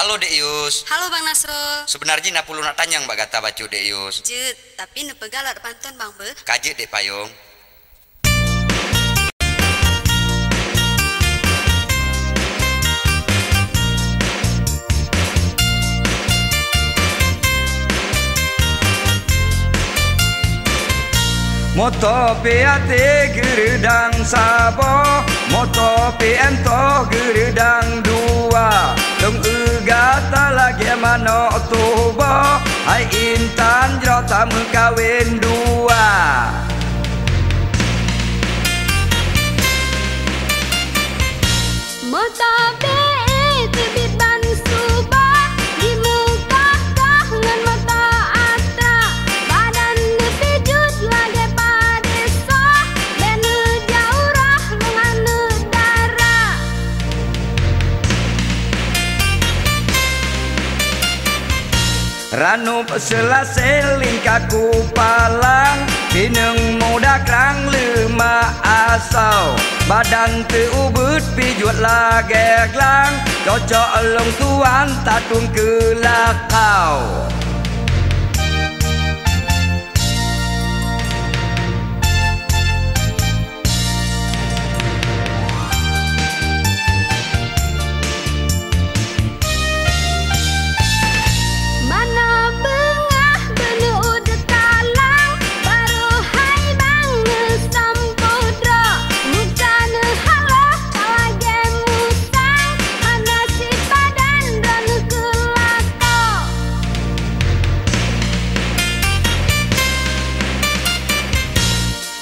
Halo Dek Yus. Halo Bang Nasro. Sebenarnya nak perlu nak tanya Mbak Gata baca Dek Yus. Jut, tapi ne pegalat pantun Bang Be. Kajet Dek Payung. Moto piate gerudang sabo Moto piento gerudang dua no tubo Hai intan jero tamu kawin dua Ranup selaseling kaku palang Pineng muda krang lema asau. Badang teubut pijuat lageglang Cocok long tuan tatung kelakau.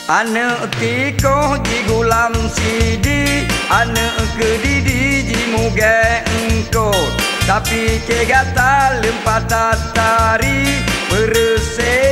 Anak tiko ji gulam sidi? Anak kedidi ji muge engko Tapi ke gata lempat tari Beresehi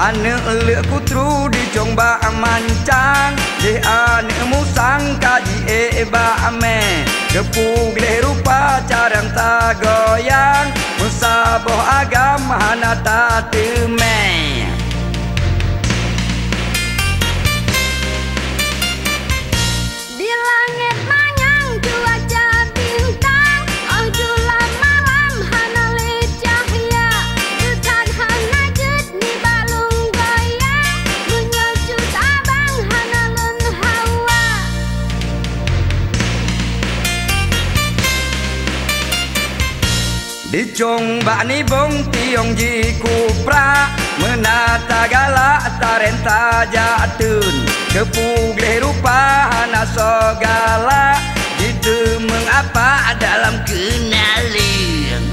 Anak lek kutru di congba mancang Je anak musang kaji eba ame. Kepug le rupa carang ta goyang. Musaboh agam hana ta temeh Di chong ba ni bong tiong ji kupra Menata galak tarenta jatun Kepug le rupa hana sogala Itu mengapa dalam kenalin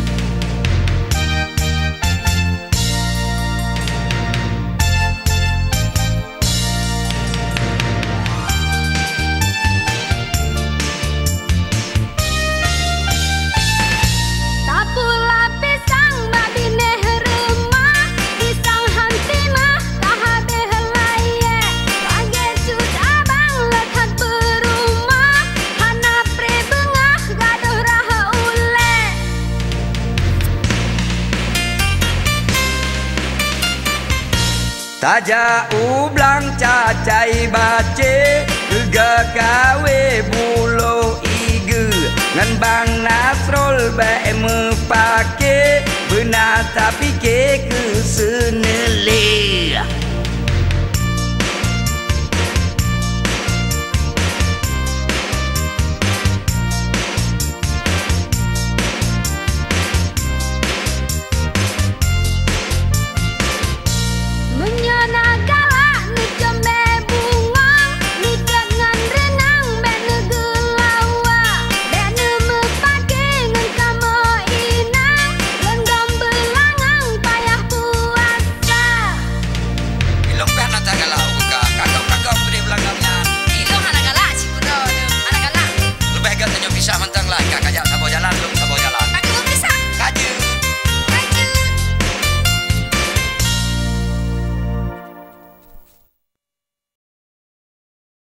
Taja ublang cacai bace Kega kawe bulo ige. Ngan bang Nasrul bae mepake Benar tapi ke kesenele